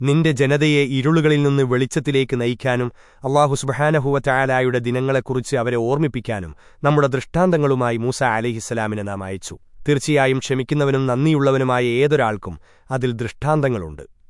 നിന്റെ ജനതയെ ഇരുളുകളിൽ നിന്ന് വെളിച്ചത്തിലേക്ക് നയിക്കാനും അള്ളാഹു സുബഹാനഹുവറ്റായാലായുടെ ദിനങ്ങളെക്കുറിച്ച് അവരെ ഓർമ്മിപ്പിക്കാനും നമ്മുടെ ദൃഷ്ടാന്തങ്ങളുമായി മൂസ അലിഹിസ്സലാമിനെ നാം അയച്ചു. തീർച്ചയായും ക്ഷമിക്കുന്നവനും നന്ദിയുള്ളവനുമായ ഏതൊരാൾക്കും അതിൽ ദൃഷ്ടാന്തങ്ങളുണ്ട്.